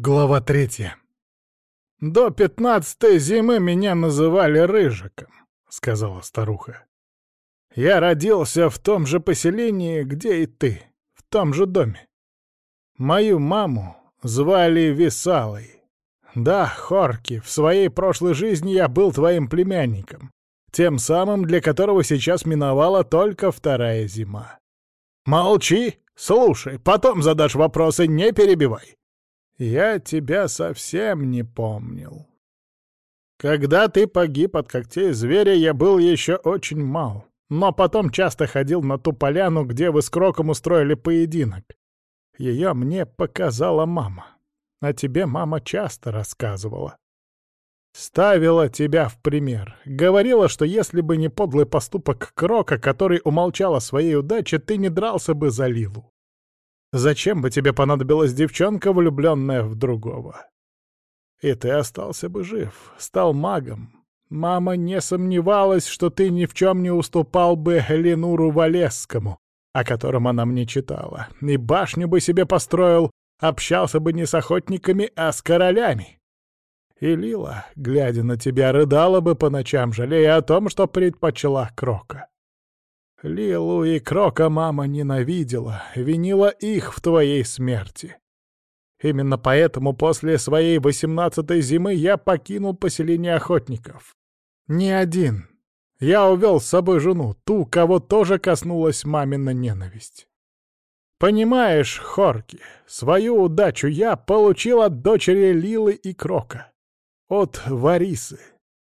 Глава третья. «До пятнадцатой зимы меня называли Рыжиком», — сказала старуха. «Я родился в том же поселении, где и ты, в том же доме. Мою маму звали Висалой. Да, Хорки, в своей прошлой жизни я был твоим племянником, тем самым, для которого сейчас миновала только вторая зима. Молчи, слушай, потом задашь вопросы, не перебивай. Я тебя совсем не помнил. Когда ты погиб от когтей зверя, я был еще очень мал, но потом часто ходил на ту поляну, где вы с Кроком устроили поединок. Ее мне показала мама, а тебе мама часто рассказывала. Ставила тебя в пример. Говорила, что если бы не подлый поступок Крока, который умолчал о своей удаче, ты не дрался бы за Лилу. Зачем бы тебе понадобилась девчонка, влюбленная в другого? И ты остался бы жив, стал магом. Мама не сомневалась, что ты ни в чем не уступал бы Ленуру Валесскому, о котором она мне читала, и башню бы себе построил, общался бы не с охотниками, а с королями. И Лила, глядя на тебя, рыдала бы по ночам, жалея о том, что предпочла Крока. Лилу и Крока мама ненавидела, винила их в твоей смерти. Именно поэтому после своей восемнадцатой зимы я покинул поселение охотников. Не один. Я увел с собой жену, ту, кого тоже коснулась мамина ненависть. Понимаешь, Хорки, свою удачу я получил от дочери Лилы и Крока. От Варисы.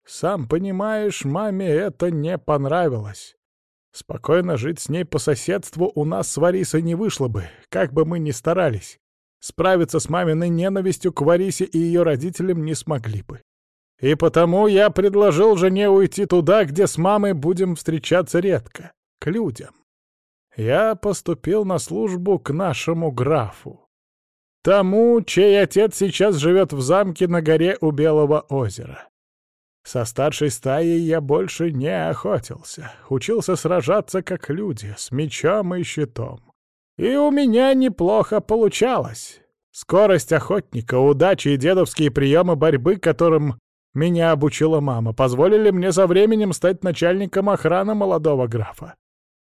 Сам понимаешь, маме это не понравилось. Спокойно жить с ней по соседству у нас с Варисой не вышло бы, как бы мы ни старались. Справиться с маминой ненавистью к Варисе и ее родителям не смогли бы. И потому я предложил жене уйти туда, где с мамой будем встречаться редко, к людям. Я поступил на службу к нашему графу. Тому, чей отец сейчас живет в замке на горе у Белого озера. Со старшей стаей я больше не охотился. Учился сражаться как люди, с мечом и щитом. И у меня неплохо получалось. Скорость охотника, удачи и дедовские приемы борьбы, которым меня обучила мама, позволили мне со временем стать начальником охраны молодого графа.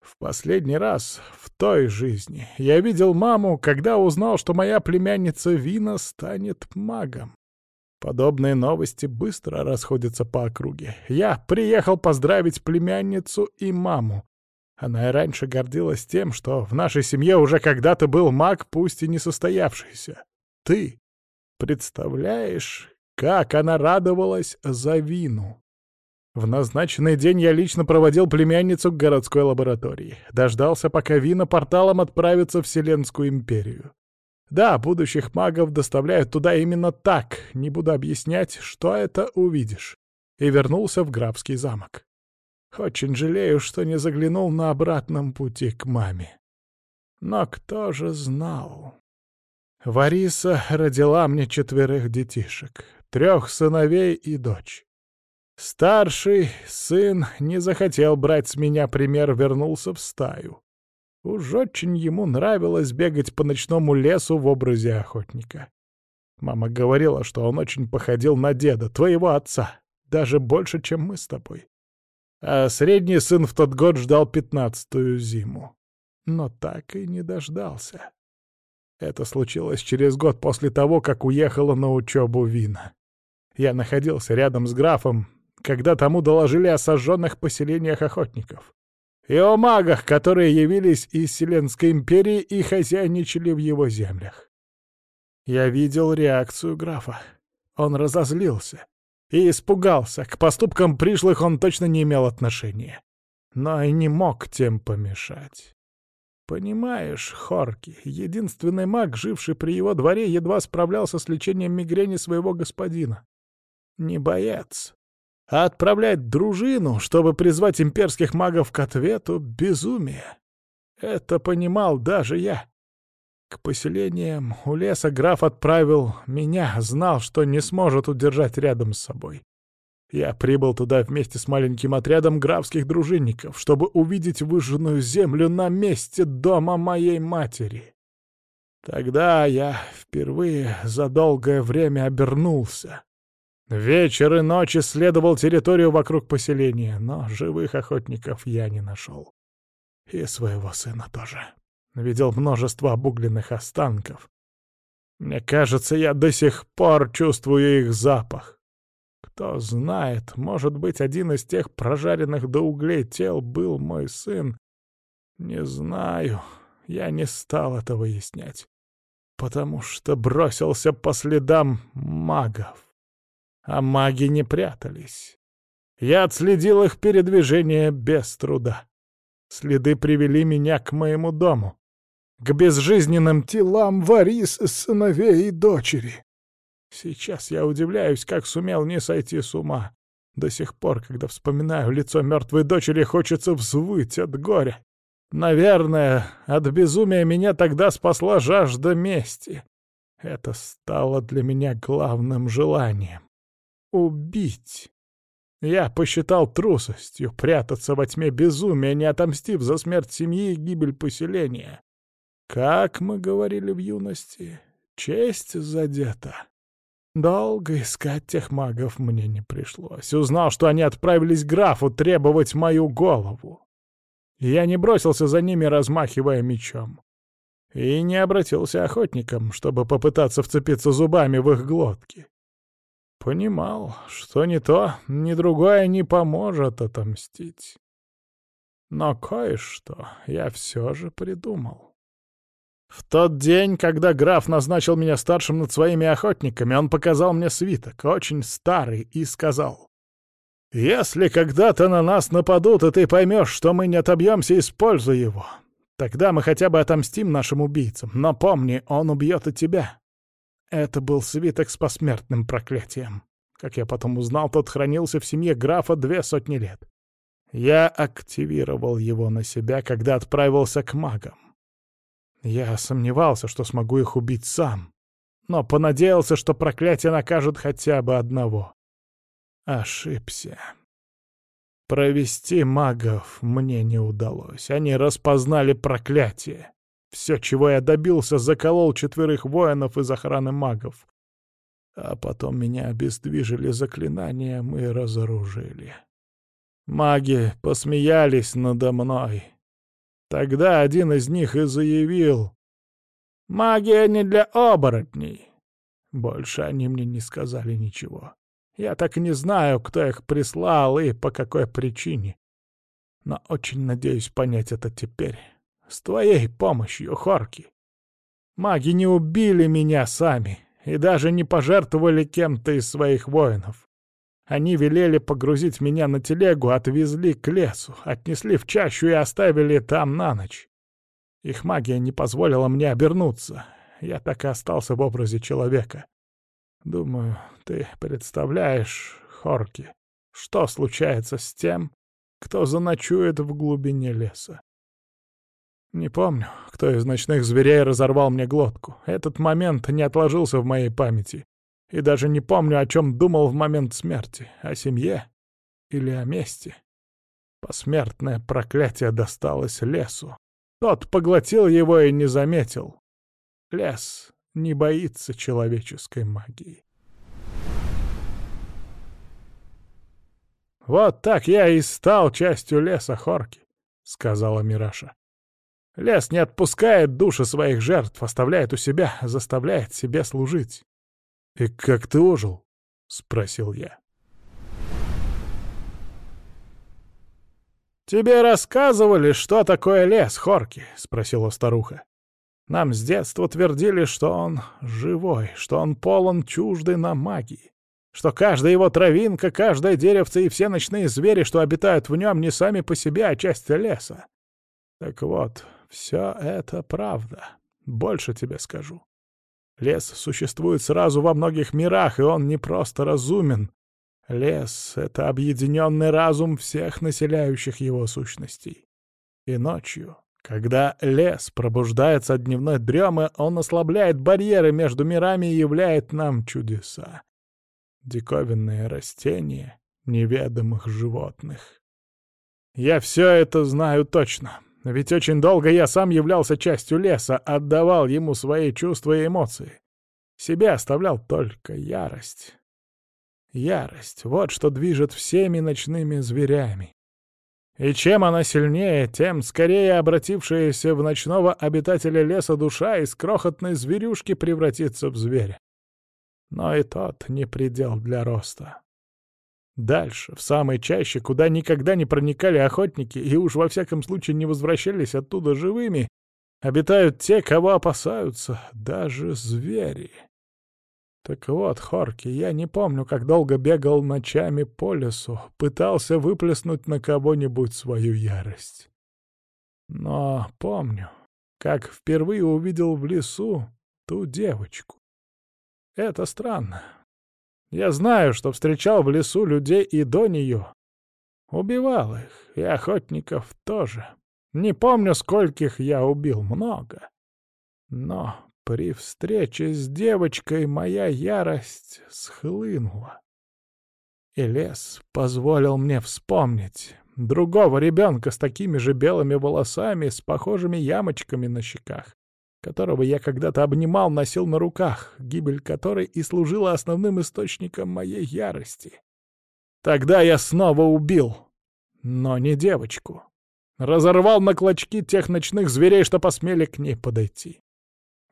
В последний раз, в той жизни, я видел маму, когда узнал, что моя племянница Вина станет магом. Подобные новости быстро расходятся по округе. Я приехал поздравить племянницу и маму. Она и раньше гордилась тем, что в нашей семье уже когда-то был маг, пусть и не состоявшийся. Ты представляешь, как она радовалась за вину? В назначенный день я лично проводил племянницу к городской лаборатории. Дождался, пока Вина порталом отправится в Вселенскую империю. Да, будущих магов доставляют туда именно так, не буду объяснять, что это увидишь. И вернулся в графский замок. Очень жалею, что не заглянул на обратном пути к маме. Но кто же знал? Вариса родила мне четверых детишек, трех сыновей и дочь. Старший сын не захотел брать с меня пример, вернулся в стаю. Уж очень ему нравилось бегать по ночному лесу в образе охотника. Мама говорила, что он очень походил на деда, твоего отца, даже больше, чем мы с тобой. А средний сын в тот год ждал пятнадцатую зиму. Но так и не дождался. Это случилось через год после того, как уехала на учебу Вина. Я находился рядом с графом, когда тому доложили о сожженных поселениях охотников и о магах, которые явились из Вселенской империи и хозяйничали в его землях. Я видел реакцию графа. Он разозлился и испугался. К поступкам пришлых он точно не имел отношения. Но и не мог тем помешать. Понимаешь, Хорки, единственный маг, живший при его дворе, едва справлялся с лечением мигрени своего господина. Не боец, а отправлять дружину, чтобы призвать имперских магов к ответу — безумие. Это понимал даже я. К поселениям у леса граф отправил меня, знал, что не сможет удержать рядом с собой. Я прибыл туда вместе с маленьким отрядом графских дружинников, чтобы увидеть выжженную землю на месте дома моей матери. Тогда я впервые за долгое время обернулся. Вечер и ночь исследовал территорию вокруг поселения, но живых охотников я не нашел. И своего сына тоже. Видел множество обугленных останков. Мне кажется, я до сих пор чувствую их запах. Кто знает, может быть, один из тех прожаренных до углей тел был мой сын. Не знаю, я не стал это выяснять, потому что бросился по следам магов. А маги не прятались. Я отследил их передвижение без труда. Следы привели меня к моему дому, к безжизненным телам Варис, сыновей и дочери. Сейчас я удивляюсь, как сумел не сойти с ума. До сих пор, когда вспоминаю лицо мертвой дочери, хочется взвыть от горя. Наверное, от безумия меня тогда спасла жажда мести. Это стало для меня главным желанием. Убить. Я посчитал трусостью прятаться во тьме безумия, не отомстив за смерть семьи и гибель поселения. Как мы говорили в юности, честь задета. Долго искать тех магов мне не пришлось. Узнал, что они отправились к графу требовать мою голову. Я не бросился за ними, размахивая мечом. И не обратился охотникам, чтобы попытаться вцепиться зубами в их глотки. Понимал, что ни то, ни другое не поможет отомстить. Но кое-что я все же придумал. В тот день, когда граф назначил меня старшим над своими охотниками, он показал мне свиток, очень старый, и сказал, «Если когда-то на нас нападут, и ты поймешь, что мы не отобьемся, используй его. Тогда мы хотя бы отомстим нашим убийцам, но помни, он убьет и тебя». Это был свиток с посмертным проклятием. Как я потом узнал, тот хранился в семье графа две сотни лет. Я активировал его на себя, когда отправился к магам. Я сомневался, что смогу их убить сам, но понадеялся, что проклятие накажет хотя бы одного. Ошибся. Провести магов мне не удалось. Они распознали проклятие. Все, чего я добился, заколол четверых воинов из охраны магов. А потом меня обездвижили заклинанием и разоружили. Маги посмеялись надо мной. Тогда один из них и заявил «Магия не для оборотней». Больше они мне не сказали ничего. Я так и не знаю, кто их прислал и по какой причине. Но очень надеюсь понять это теперь. С твоей помощью, Хорки. Маги не убили меня сами и даже не пожертвовали кем-то из своих воинов. Они велели погрузить меня на телегу, отвезли к лесу, отнесли в чащу и оставили там на ночь. Их магия не позволила мне обернуться. Я так и остался в образе человека. Думаю, ты представляешь, Хорки, что случается с тем, кто заночует в глубине леса. Не помню, кто из ночных зверей разорвал мне глотку. Этот момент не отложился в моей памяти. И даже не помню, о чем думал в момент смерти. О семье или о мести. Посмертное проклятие досталось лесу. Тот поглотил его и не заметил. Лес не боится человеческой магии. «Вот так я и стал частью леса Хорки», — сказала Мираша. Лес не отпускает души своих жертв, оставляет у себя, заставляет себе служить. «И как ты ожил?» — спросил я. «Тебе рассказывали, что такое лес, Хорки?» — спросила старуха. «Нам с детства твердили, что он живой, что он полон чуждой на магии, что каждая его травинка, каждое деревце и все ночные звери, что обитают в нем, не сами по себе, а часть леса. Так вот, все это правда. Больше тебе скажу. Лес существует сразу во многих мирах, и он не просто разумен. Лес — это объединенный разум всех населяющих его сущностей. И ночью, когда лес пробуждается от дневной дремы, он ослабляет барьеры между мирами и являет нам чудеса. Диковинные растения, неведомых животных. Я все это знаю точно. Ведь очень долго я сам являлся частью леса, отдавал ему свои чувства и эмоции. Себя оставлял только ярость. Ярость — вот что движет всеми ночными зверями. И чем она сильнее, тем скорее обратившаяся в ночного обитателя леса душа из крохотной зверюшки превратится в зверя. Но и тот не предел для роста. Дальше, в самой чаще, куда никогда не проникали охотники и уж во всяком случае не возвращались оттуда живыми, обитают те, кого опасаются, даже звери. Так вот, Хорки, я не помню, как долго бегал ночами по лесу, пытался выплеснуть на кого-нибудь свою ярость. Но помню, как впервые увидел в лесу ту девочку. Это странно. Я знаю, что встречал в лесу людей и до нее. Убивал их, и охотников тоже. Не помню, скольких я убил, много. Но при встрече с девочкой моя ярость схлынула. И лес позволил мне вспомнить другого ребенка с такими же белыми волосами, с похожими ямочками на щеках, которого я когда-то обнимал, носил на руках, гибель которой и служила основным источником моей ярости. Тогда я снова убил, но не девочку. Разорвал на клочки тех ночных зверей, что посмели к ней подойти.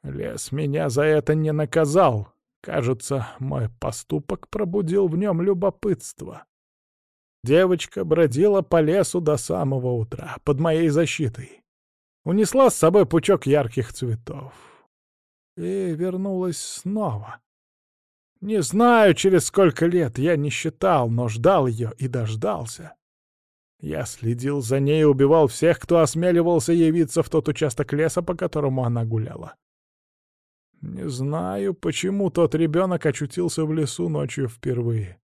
Лес меня за это не наказал. Кажется, мой поступок пробудил в нем любопытство. Девочка бродила по лесу до самого утра, под моей защитой. Унесла с собой пучок ярких цветов. И вернулась снова. Не знаю, через сколько лет, я не считал, но ждал ее и дождался. Я следил за ней и убивал всех, кто осмеливался явиться в тот участок леса, по которому она гуляла. Не знаю, почему тот ребенок очутился в лесу ночью впервые.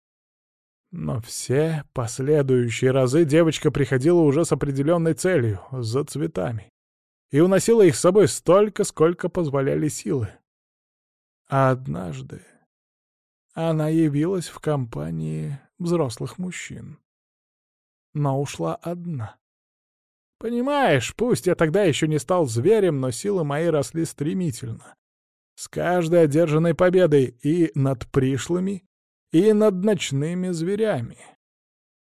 Но все последующие разы девочка приходила уже с определенной целью — за цветами. И уносила их с собой столько, сколько позволяли силы. А однажды она явилась в компании взрослых мужчин. Но ушла одна. Понимаешь, пусть я тогда еще не стал зверем, но силы мои росли стремительно. С каждой одержанной победой и над пришлыми, и над ночными зверями.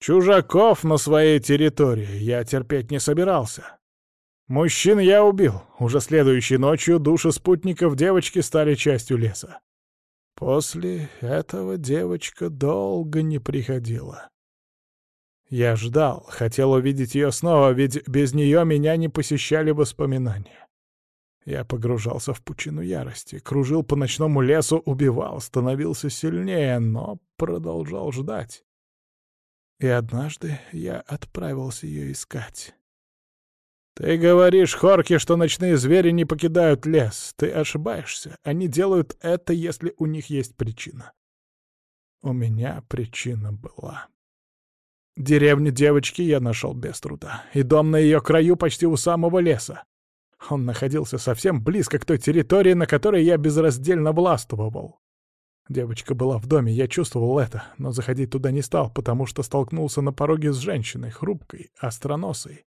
Чужаков на своей территории я терпеть не собирался. Мужчин я убил. Уже следующей ночью души спутников девочки стали частью леса. После этого девочка долго не приходила. Я ждал, хотел увидеть ее снова, ведь без нее меня не посещали воспоминания. Я погружался в пучину ярости, кружил по ночному лесу, убивал, становился сильнее, но продолжал ждать. И однажды я отправился ее искать. «Ты говоришь, Хорки, что ночные звери не покидают лес. Ты ошибаешься. Они делают это, если у них есть причина». У меня причина была. Деревню девочки я нашел без труда, и дом на ее краю почти у самого леса. Он находился совсем близко к той территории, на которой я безраздельно властвовал. Девочка была в доме, я чувствовал это, но заходить туда не стал, потому что столкнулся на пороге с женщиной, хрупкой, остроносой.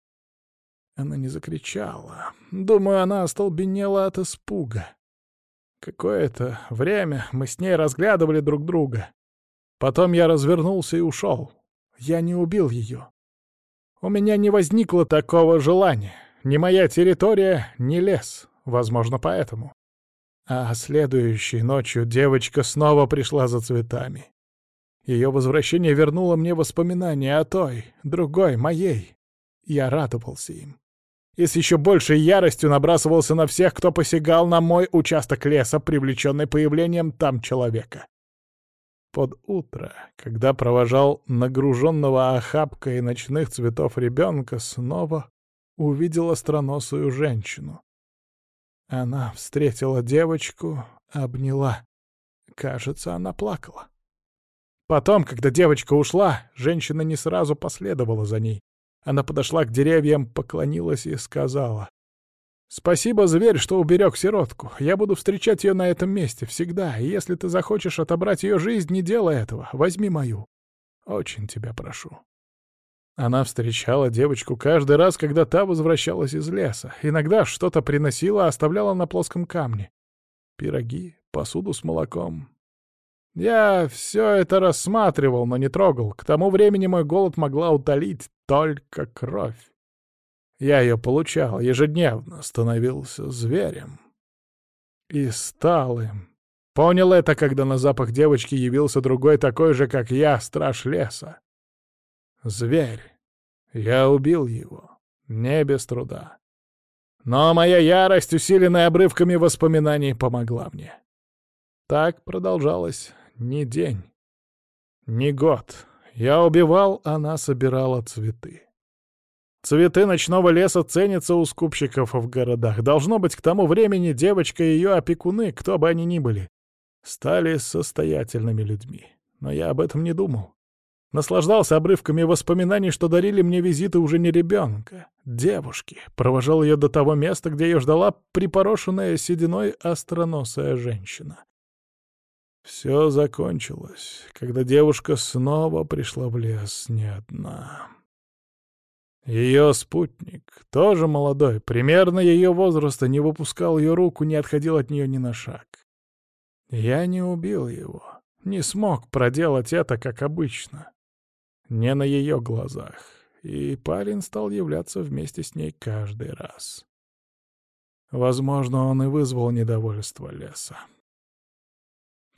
Она не закричала. Думаю, она остолбенела от испуга. Какое-то время мы с ней разглядывали друг друга. Потом я развернулся и ушел. Я не убил ее. У меня не возникло такого желания. Ни моя территория, ни лес. Возможно, поэтому. А следующей ночью девочка снова пришла за цветами. Ее возвращение вернуло мне воспоминания о той, другой, моей. Я радовался им. И с еще большей яростью набрасывался на всех, кто посягал на мой участок леса, привлеченный появлением там человека. Под утро, когда провожал нагруженного охапкой ночных цветов ребенка, снова увидел остроносую женщину. Она встретила девочку, обняла. Кажется, она плакала. Потом, когда девочка ушла, женщина не сразу последовала за ней. Она подошла к деревьям, поклонилась и сказала. «Спасибо, зверь, что уберег сиротку. Я буду встречать ее на этом месте всегда, и если ты захочешь отобрать ее жизнь, не делай этого. Возьми мою. Очень тебя прошу». Она встречала девочку каждый раз, когда та возвращалась из леса. Иногда что-то приносила, оставляла на плоском камне. Пироги, посуду с молоком. Я все это рассматривал, но не трогал. К тому времени мой голод могла утолить только кровь. Я ее получал ежедневно, становился зверем. И стал им. Понял это, когда на запах девочки явился другой такой же, как я, страж леса. Зверь. Я убил его. Не без труда. Но моя ярость, усиленная обрывками воспоминаний, помогла мне. Так продолжалось не день, не год. Я убивал, она собирала цветы. Цветы ночного леса ценятся у скупщиков в городах. Должно быть, к тому времени девочка и ее опекуны, кто бы они ни были, стали состоятельными людьми. Но я об этом не думал. Наслаждался обрывками воспоминаний, что дарили мне визиты уже не ребенка, девушки. Провожал ее до того места, где ее ждала припорошенная сединой остроносая женщина. Все закончилось, когда девушка снова пришла в лес не одна. Ее спутник, тоже молодой, примерно ее возраста, не выпускал ее руку, не отходил от нее ни на шаг. Я не убил его, не смог проделать это, как обычно. Не на ее глазах. И парень стал являться вместе с ней каждый раз. Возможно, он и вызвал недовольство леса.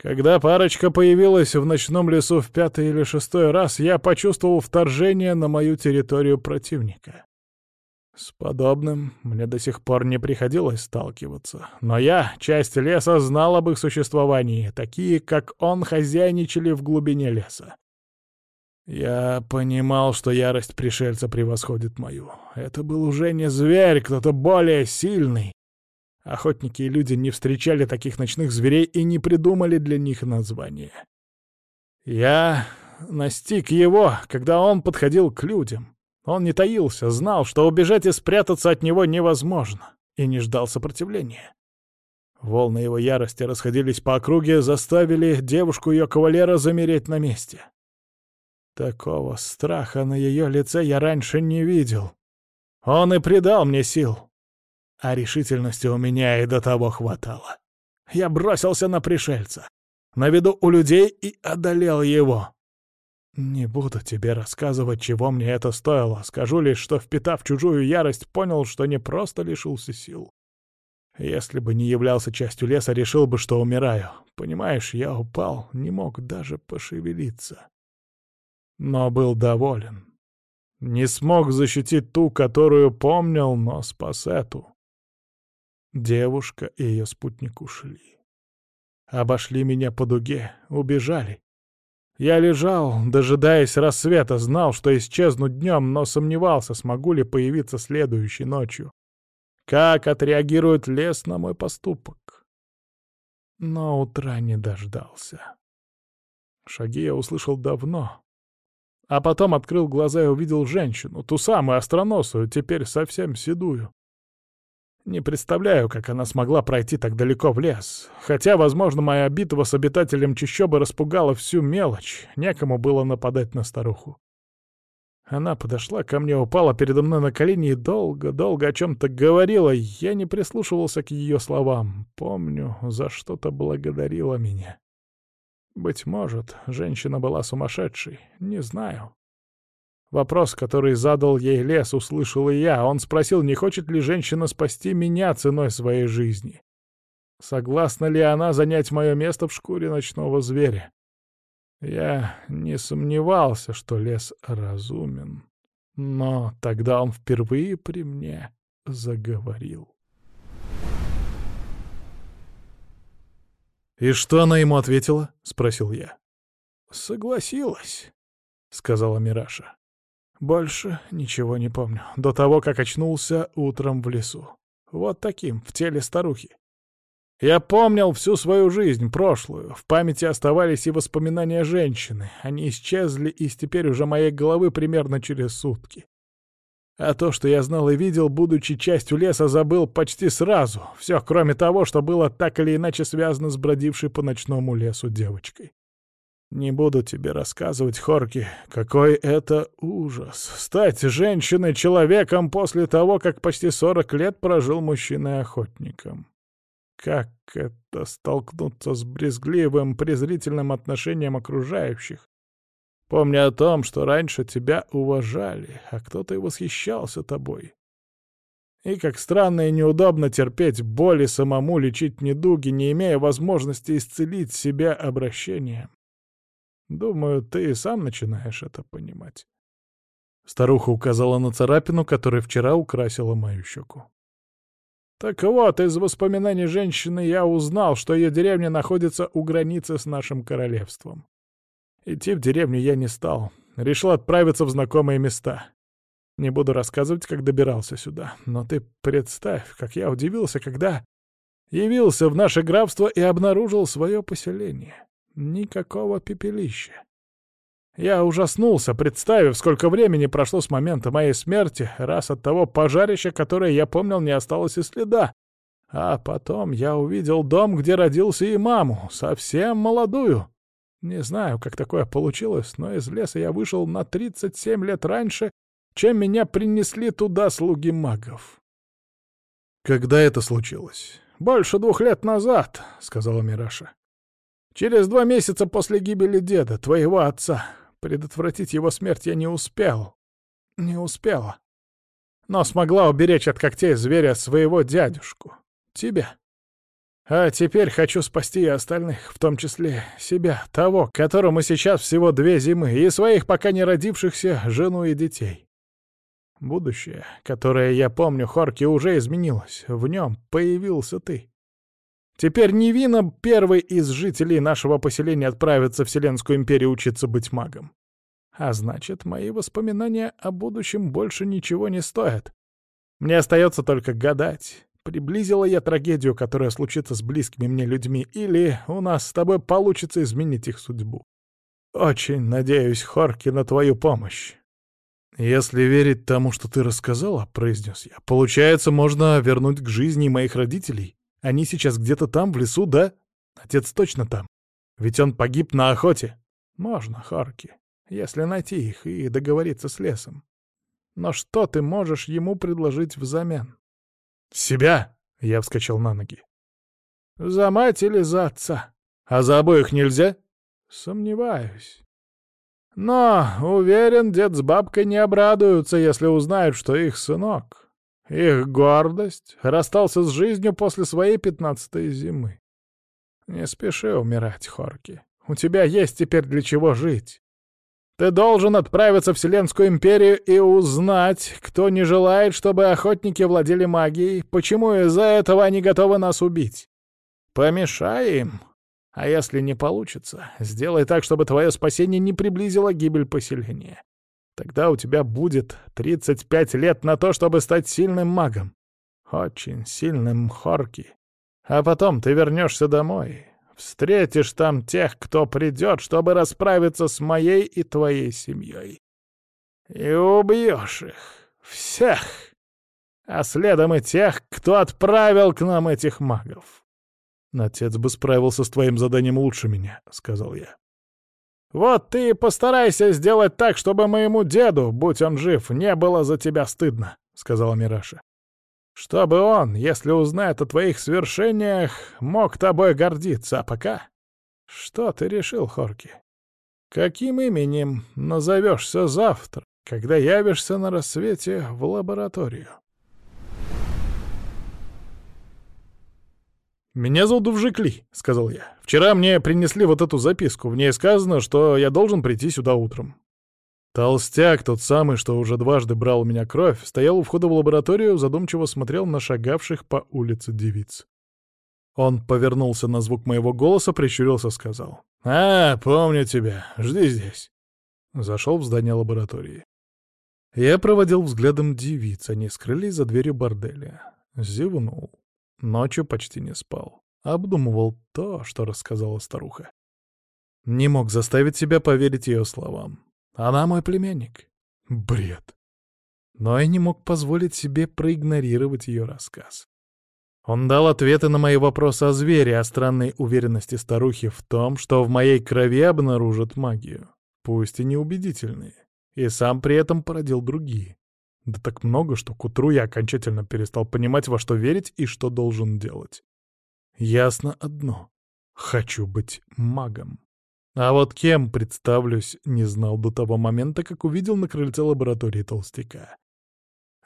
Когда парочка появилась в ночном лесу в пятый или шестой раз, я почувствовал вторжение на мою территорию противника. С подобным мне до сих пор не приходилось сталкиваться. Но я, часть леса, знал об их существовании. Такие, как он, хозяйничали в глубине леса. Я понимал, что ярость пришельца превосходит мою. Это был уже не зверь, кто-то более сильный. Охотники и люди не встречали таких ночных зверей и не придумали для них названия. Я настиг его, когда он подходил к людям. Он не таился, знал, что убежать и спрятаться от него невозможно, и не ждал сопротивления. Волны его ярости расходились по округе, заставили девушку ее кавалера замереть на месте. Такого страха на ее лице я раньше не видел. Он и придал мне сил. А решительности у меня и до того хватало. Я бросился на пришельца, на виду у людей и одолел его. Не буду тебе рассказывать, чего мне это стоило. Скажу лишь, что, впитав чужую ярость, понял, что не просто лишился сил. Если бы не являлся частью леса, решил бы, что умираю. Понимаешь, я упал, не мог даже пошевелиться. Но был доволен. Не смог защитить ту, которую помнил, но спас эту. Девушка и ее спутник ушли. Обошли меня по дуге, убежали. Я лежал, дожидаясь рассвета, знал, что исчезну днем, но сомневался, смогу ли появиться следующей ночью. Как отреагирует лес на мой поступок? Но утра не дождался. Шаги я услышал давно. А потом открыл глаза и увидел женщину, ту самую остроносую, теперь совсем седую. Не представляю, как она смогла пройти так далеко в лес. Хотя, возможно, моя битва с обитателем чащобы распугала всю мелочь. Некому было нападать на старуху. Она подошла ко мне, упала передо мной на колени и долго-долго о чем-то говорила. Я не прислушивался к ее словам. Помню, за что-то благодарила меня. Быть может, женщина была сумасшедшей. Не знаю. Вопрос, который задал ей лес, услышал и я. Он спросил, не хочет ли женщина спасти меня ценой своей жизни. Согласна ли она занять мое место в шкуре ночного зверя? Я не сомневался, что лес разумен. Но тогда он впервые при мне заговорил. «И что она ему ответила?» — спросил я. «Согласилась», — сказала Мираша. Больше ничего не помню. До того, как очнулся утром в лесу. Вот таким, в теле старухи. Я помнил всю свою жизнь, прошлую. В памяти оставались и воспоминания женщины. Они исчезли из теперь уже моей головы примерно через сутки. А то, что я знал и видел, будучи частью леса, забыл почти сразу. Все, кроме того, что было так или иначе связано с бродившей по ночному лесу девочкой. Не буду тебе рассказывать, Хорки, какой это ужас — стать женщиной-человеком после того, как почти сорок лет прожил мужчиной-охотником. Как это столкнуться с брезгливым, презрительным отношением окружающих, помня о том, что раньше тебя уважали, а кто-то и восхищался тобой. И как странно и неудобно терпеть боль и самому лечить недуги, не имея возможности исцелить себя обращением. Думаю, ты и сам начинаешь это понимать. Старуха указала на царапину, которая вчера украсила мою щеку. Так вот, из воспоминаний женщины я узнал, что ее деревня находится у границы с нашим королевством. Идти в деревню я не стал. Решил отправиться в знакомые места. Не буду рассказывать, как добирался сюда. Но ты представь, как я удивился, когда явился в наше графство и обнаружил свое поселение. Никакого пепелища. Я ужаснулся, представив, сколько времени прошло с момента моей смерти, раз от того пожарища, которое я помнил, не осталось и следа. А потом я увидел дом, где родился и маму, совсем молодую. Не знаю, как такое получилось, но из леса я вышел на 37 лет раньше, чем меня принесли туда слуги магов. «Когда это случилось?» «Больше двух лет назад», — сказала Мираша. «Через два месяца после гибели деда, твоего отца. Предотвратить его смерть я не успел. Не успела. Но смогла уберечь от когтей зверя своего дядюшку. Тебя. А теперь хочу спасти и остальных, в том числе себя, того, которому сейчас всего две зимы, и своих пока не родившихся жену и детей. Будущее, которое я помню, Хорки, уже изменилось. В нем появился ты. Теперь Невина, первый из жителей нашего поселения, отправится в Вселенскую империю учиться быть магом. А значит, мои воспоминания о будущем больше ничего не стоят. Мне остается только гадать, приблизила я трагедию, которая случится с близкими мне людьми, или у нас с тобой получится изменить их судьбу. Очень надеюсь, Хорки, на твою помощь. «Если верить тому, что ты рассказала», — произнес я, — «получается, можно вернуть к жизни моих родителей. Они сейчас где-то там, в лесу, да? Отец точно там. Ведь он погиб на охоте. Можно, Харки, если найти их и договориться с лесом. Но что ты можешь ему предложить взамен? Себя! Я вскочил на ноги. За мать или за отца? А за обоих нельзя? Сомневаюсь. Но, уверен, дед с бабкой не обрадуются, если узнают, что их сынок их гордость расстался с жизнью после своей пятнадцатой зимы. Не спеши умирать, Хорки. У тебя есть теперь для чего жить. Ты должен отправиться в Вселенскую империю и узнать, кто не желает, чтобы охотники владели магией, почему из-за этого они готовы нас убить. Помешай им. А если не получится, сделай так, чтобы твое спасение не приблизило гибель поселения. Тогда у тебя будет 35 лет на то, чтобы стать сильным магом. Очень сильным Хорки. А потом ты вернешься домой. Встретишь там тех, кто придет, чтобы расправиться с моей и твоей семьей. И убьешь их. Всех. А следом и тех, кто отправил к нам этих магов. «Отец бы справился с твоим заданием лучше меня», — сказал я. Вот ты постарайся сделать так, чтобы моему деду, будь он жив, не было за тебя стыдно», — сказала Мираша. «Чтобы он, если узнает о твоих свершениях, мог тобой гордиться, а пока...» «Что ты решил, Хорки? Каким именем назовешься завтра, когда явишься на рассвете в лабораторию?» «Меня зовут Довжикли», — сказал я. «Вчера мне принесли вот эту записку. В ней сказано, что я должен прийти сюда утром». Толстяк, тот самый, что уже дважды брал у меня кровь, стоял у входа в лабораторию, задумчиво смотрел на шагавших по улице девиц. Он повернулся на звук моего голоса, прищурился, сказал. «А, помню тебя. Жди здесь». Зашел в здание лаборатории. Я проводил взглядом девиц, они скрылись за дверью борделя. Зевнул. Ночью почти не спал. Обдумывал то, что рассказала старуха. Не мог заставить себя поверить ее словам. Она мой племянник. Бред. Но я не мог позволить себе проигнорировать ее рассказ. Он дал ответы на мои вопросы о звере, о странной уверенности старухи в том, что в моей крови обнаружат магию, пусть и неубедительные, и сам при этом породил другие. Да так много, что к утру я окончательно перестал понимать, во что верить и что должен делать. Ясно одно — хочу быть магом. А вот кем представлюсь, не знал до того момента, как увидел на крыльце лаборатории толстяка.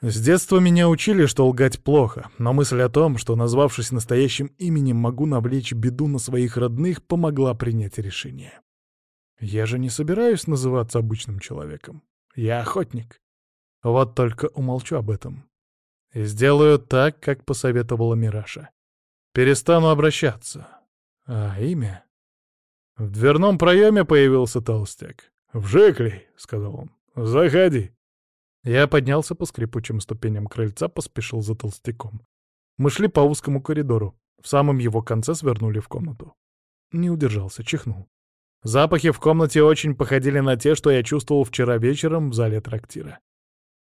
С детства меня учили, что лгать плохо, но мысль о том, что, назвавшись настоящим именем, могу навлечь беду на своих родных, помогла принять решение. Я же не собираюсь называться обычным человеком. Я охотник. Вот только умолчу об этом. И сделаю так, как посоветовала Мираша. Перестану обращаться. А имя? В дверном проеме появился толстяк. «Вжикли», — сказал он. «Заходи». Я поднялся по скрипучим ступеням крыльца, поспешил за толстяком. Мы шли по узкому коридору. В самом его конце свернули в комнату. Не удержался, чихнул. Запахи в комнате очень походили на те, что я чувствовал вчера вечером в зале трактира.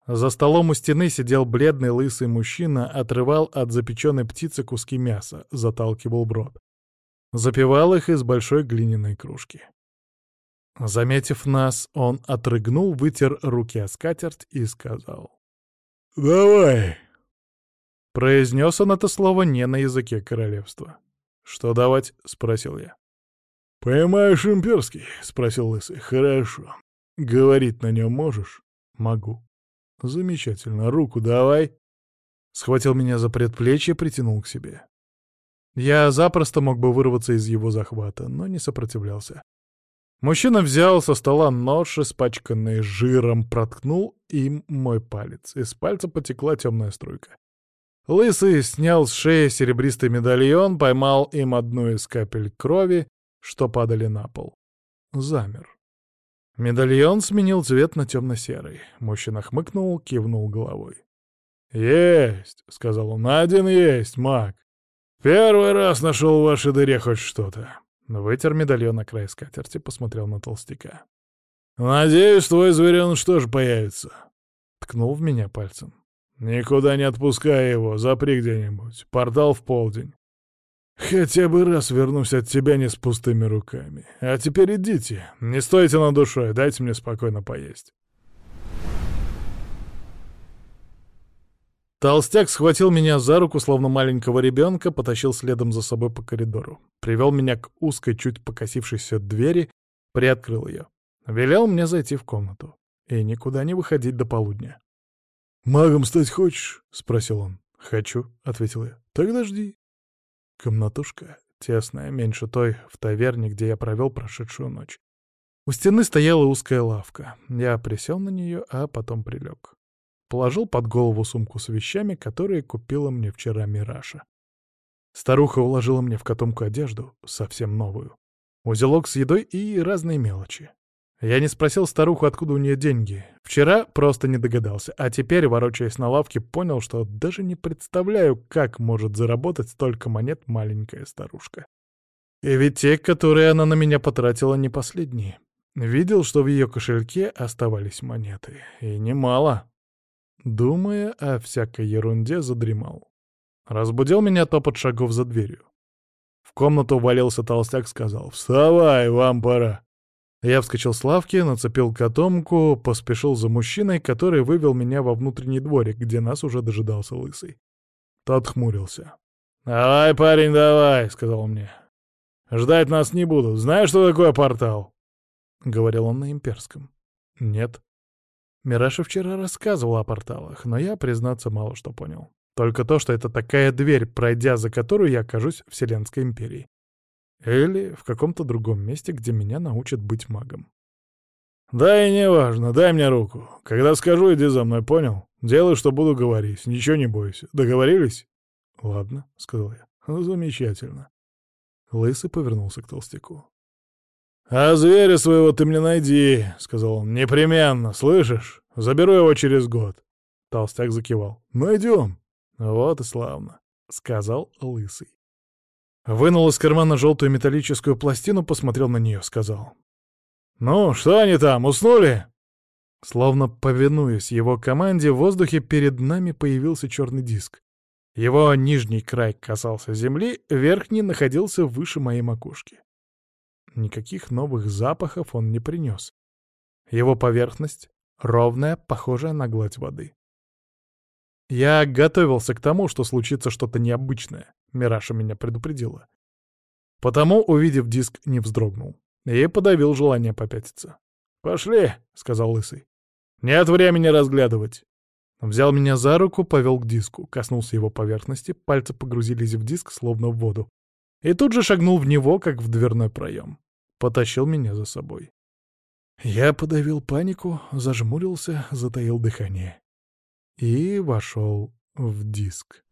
За столом у стены сидел бледный лысый мужчина, отрывал от запеченной птицы куски мяса, заталкивал брод. Запивал их из большой глиняной кружки. Заметив нас, он отрыгнул, вытер руки о скатерть и сказал. «Давай!» Произнес он это слово не на языке королевства. «Что давать?» — спросил я. «Поймаешь имперский?» — спросил Лысый. «Хорошо. Говорить на нем можешь?» «Могу». «Замечательно. Руку давай». Схватил меня за предплечье, притянул к себе. Я запросто мог бы вырваться из его захвата, но не сопротивлялся. Мужчина взял со стола нож, испачканный жиром, проткнул им мой палец. Из пальца потекла темная струйка. Лысый снял с шеи серебристый медальон, поймал им одну из капель крови, что падали на пол. Замер. Медальон сменил цвет на темно-серый. Мужчина хмыкнул, кивнул головой. «Есть!» — сказал он. «Один есть, маг. Первый раз нашел в вашей дыре хоть что-то. Вытер медальон на край скатерти, посмотрел на толстяка. «Надеюсь, твой зверёныш тоже появится». Ткнул в меня пальцем. «Никуда не отпускай его, запри где-нибудь. Портал в полдень. Хотя бы раз вернусь от тебя не с пустыми руками. А теперь идите, не стойте на душой, дайте мне спокойно поесть». Толстяк схватил меня за руку, словно маленького ребенка, потащил следом за собой по коридору. Привел меня к узкой, чуть покосившейся двери, приоткрыл ее. Велел мне зайти в комнату и никуда не выходить до полудня. «Магом стать хочешь?» — спросил он. «Хочу», — ответил я. «Тогда жди». Комнатушка, тесная, меньше той, в таверне, где я провел прошедшую ночь. У стены стояла узкая лавка. Я присел на нее, а потом прилег. Положил под голову сумку с вещами, которые купила мне вчера Мираша. Старуха уложила мне в котомку одежду, совсем новую. Узелок с едой и разные мелочи. Я не спросил старуху, откуда у нее деньги. Вчера просто не догадался, а теперь, ворочаясь на лавке, понял, что даже не представляю, как может заработать столько монет маленькая старушка. И ведь те, которые она на меня потратила, не последние. Видел, что в ее кошельке оставались монеты. И немало. Думая о всякой ерунде, задремал. Разбудил меня топот шагов за дверью. В комнату валился толстяк, сказал «Вставай, вам пора». Я вскочил с лавки, нацепил котомку, поспешил за мужчиной, который вывел меня во внутренний дворик, где нас уже дожидался лысый. Тот хмурился. «Давай, парень, давай», — сказал он мне. «Ждать нас не буду. Знаешь, что такое портал?» — говорил он на имперском. «Нет», Мираша вчера рассказывала о порталах, но я, признаться, мало что понял. Только то, что это такая дверь, пройдя за которую я окажусь в Вселенской империи. Или в каком-то другом месте, где меня научат быть магом. «Да и не важно, дай мне руку. Когда скажу, иди за мной, понял? Делай, что буду говорить, ничего не бойся. Договорились?» «Ладно», — сказал я. «Замечательно». Лысый повернулся к толстяку. «А зверя своего ты мне найди», — сказал он. «Непременно, слышишь? Заберу его через год». Толстяк закивал. «Найдем». «Вот и славно», — сказал Лысый. Вынул из кармана желтую металлическую пластину, посмотрел на нее, сказал. «Ну, что они там, уснули?» Словно повинуясь его команде, в воздухе перед нами появился черный диск. Его нижний край касался земли, верхний находился выше моей макушки. Никаких новых запахов он не принес. Его поверхность — ровная, похожая на гладь воды. Я готовился к тому, что случится что-то необычное. Мираша меня предупредила. Потому, увидев диск, не вздрогнул. И подавил желание попятиться. «Пошли», — сказал Лысый. «Нет времени разглядывать». Взял меня за руку, повел к диску, коснулся его поверхности, пальцы погрузились в диск, словно в воду. И тут же шагнул в него, как в дверной проем. Потащил меня за собой. Я подавил панику, зажмурился, затаил дыхание. И вошел в диск.